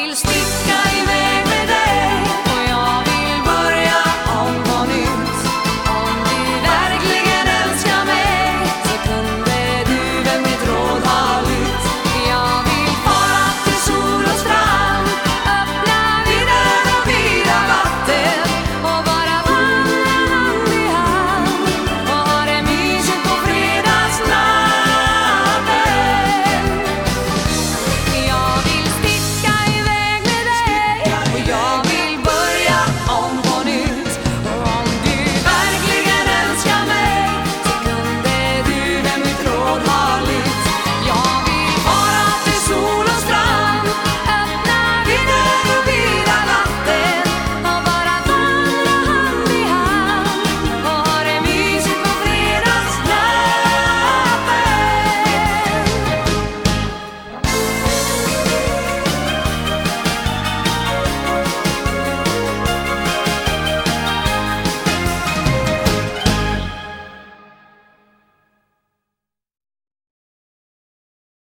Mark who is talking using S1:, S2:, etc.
S1: still sleep.